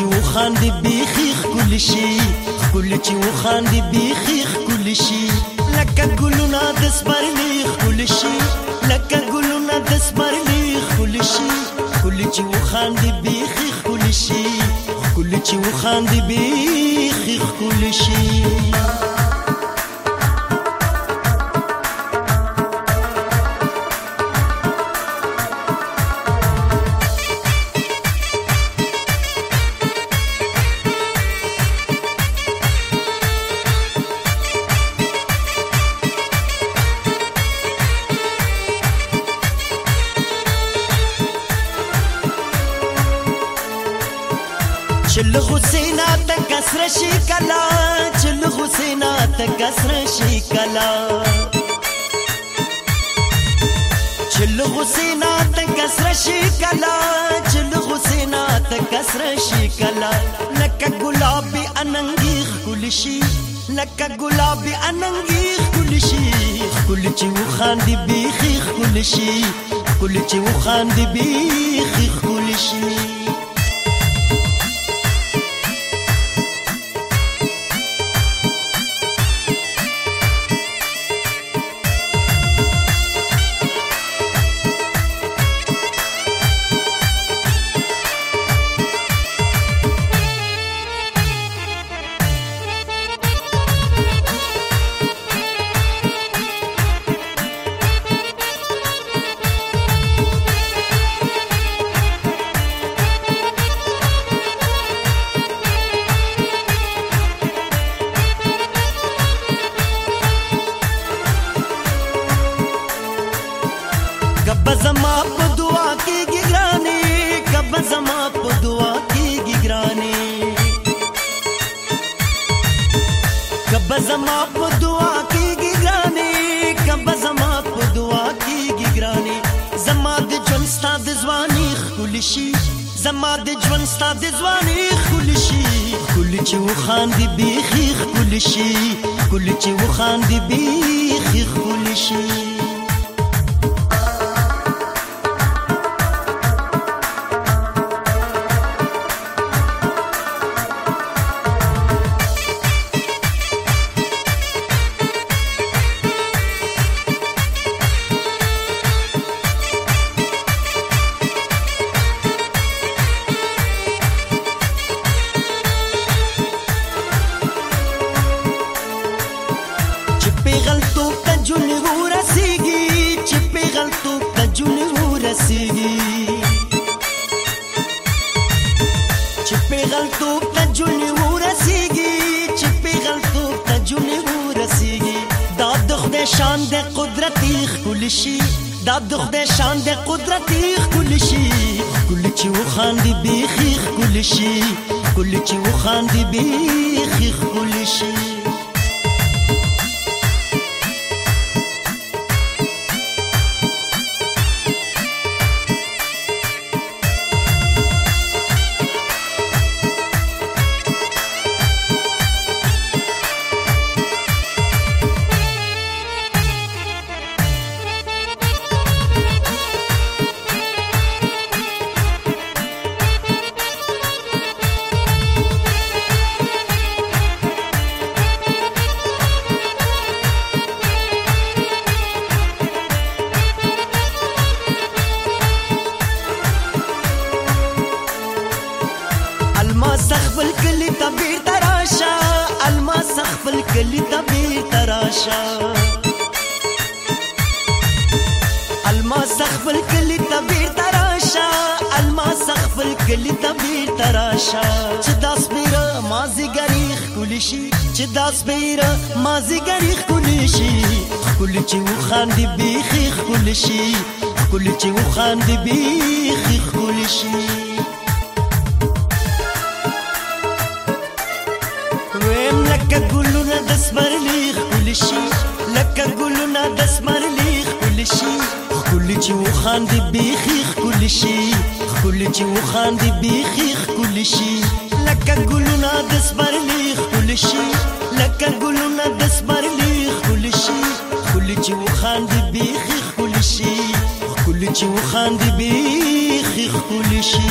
چې وخاندې بيخي خل شي خل چې وخاندې بيخي خل شي لکه ګلونه د سپرلي خل شي لکه ګلونه د سپرلي خل شي خل چې وخاندې بيخي خل شي خل چې وخاندې بيخي خل شي چل حسینا تک سر شي کلا چل حسینا تک سر شي کلا چل حسینا تک سر شي کلا چل حسینا تک سر شي کلا لک ګلابي اننګي خل شي لک ګلابي اننګي خل شي خل چې وخان دی بيخي خل شي خل چې وخان دی بيخي خل شي زما په دعا کېږي ګرانې کبه زما په دعا کېږي ګرانې کبه زما په دعا کېږي ګرانې کبه زما په دعا کېږي ګرانې زما د ژوند ستا د ځواني ښکلي شي زما د ژوند ستا د ځواني ښکلي شي ښکلي چې وخاندې بیخي ښکلي شي ښکلي چې وخاندې بیخي ښکلي شي پیغلتوب ته جونې ورسیږي چې پیغلتوب ته جونې ورسیږي دا د خدای شان د قدرتې خپل شي دا د خدای شان د قدرتې خپل شي کل چې وخاندي بیخي خپل شي کل چې وخاندي بیخي خپل شي خپل کلی ته بیرته راشه الماس خپل کلی ته بیرته راشه الماس خپل کلی ته بیرته راشه الماس خپل کلی ته بیرته راشه چې داس بیره مازیګری خولي شي چې داس بیره مازیګری خولي شي خولي چې وخان دی بیخي خولي شي خولي چې وخان دی بیخي خولي شي لکه ګلونه د سمرلي ښکل شي لکه ګلونه د سمرلي ښکل شي ښکل چې وخان دی بیخي ښکل شي ښکل چې وخان دی بیخي ښکل شي لکه ګلونه د سمرلي ښکل شي لکه ګلونه د سمرلي ښکل شي ښکل چې وخان دی بیخي ښکل شي ښکل چې وخان دی بیخي ښکل شي